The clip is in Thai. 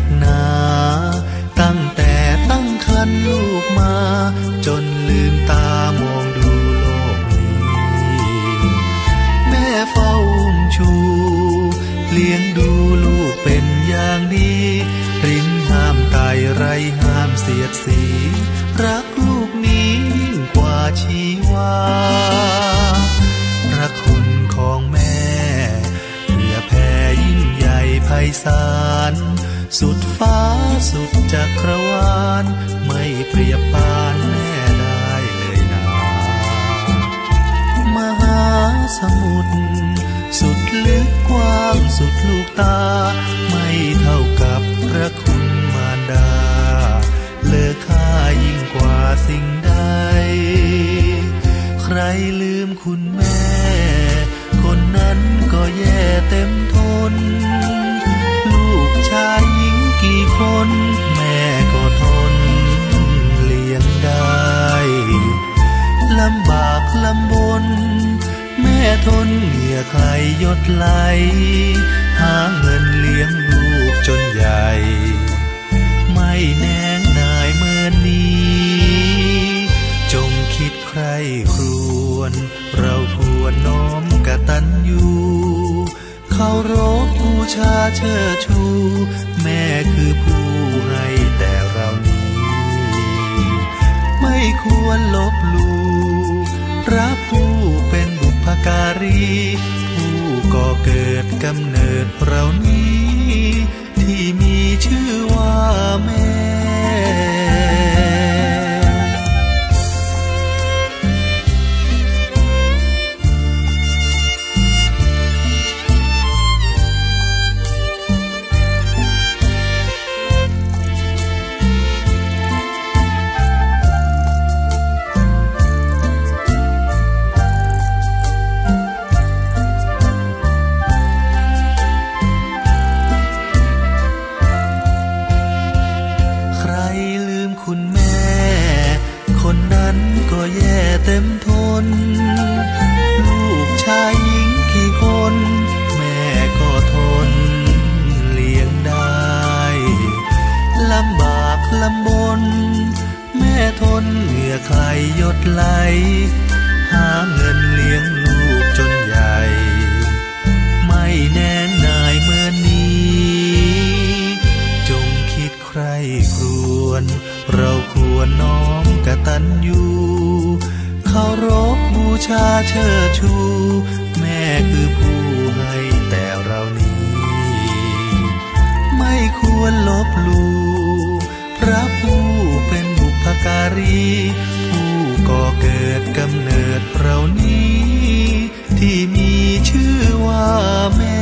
นักหนา ตั้งแต่ตั้งคันลูกมา จนลืมตามองดูโลกนี้ แม่เฝ้าอุ้มชู เลี้ยงดูลูกเป็นอย่างดีรินห้ามตายไรห้ามเสียดสี รักลูกนี้ยิ่งกว่าชีวาพระคุณของแม่ เพื่อแผ่ยิ่งใหญ่ไพศาล สุดฟ้าสุดจักรวาล ไม่เปรียบปานแม่ได้เลยนามหาสมุทรสุดลึกกว้างสุดลูกตา ไม่เท่ากับพระคุณมารดา เลอค่ายิ่งกว่าสิ่งใด ใครลืมคุณแม่ คนนั้นก็แย่เต็มทน ลำบากลำบน แม่ทนเหงื่อใครยดไหล หาเงินเลี้ยงลูกจนใหญ่ ไม่แนงนายเมื่อนี้ จงคิดใครครวน เราควรน้อมกตัญญูเคารพบูชาเชิดชู แม่คือผู้ ควรลบลู่พระผู้เป็นบุพการี ผู้ก่อเกิดกำเนิดเรานี้ ก็แย่เต็มทน ลูกชายหญิงกี่คน แม่ก็ทนเลี้ยงได้ลำบากลำบน แม่ทนเหงื่อใครหยดไหล หาเงินเลี้ยง ชาเชิดชู แม่คือผู้ให้แต่เรานี้ ไม่ควรลบลู่พระผู้เป็นบุพการี ผู้ก่อเกิดกำเนิดเรานี้ ที่มีชื่อว่าแม่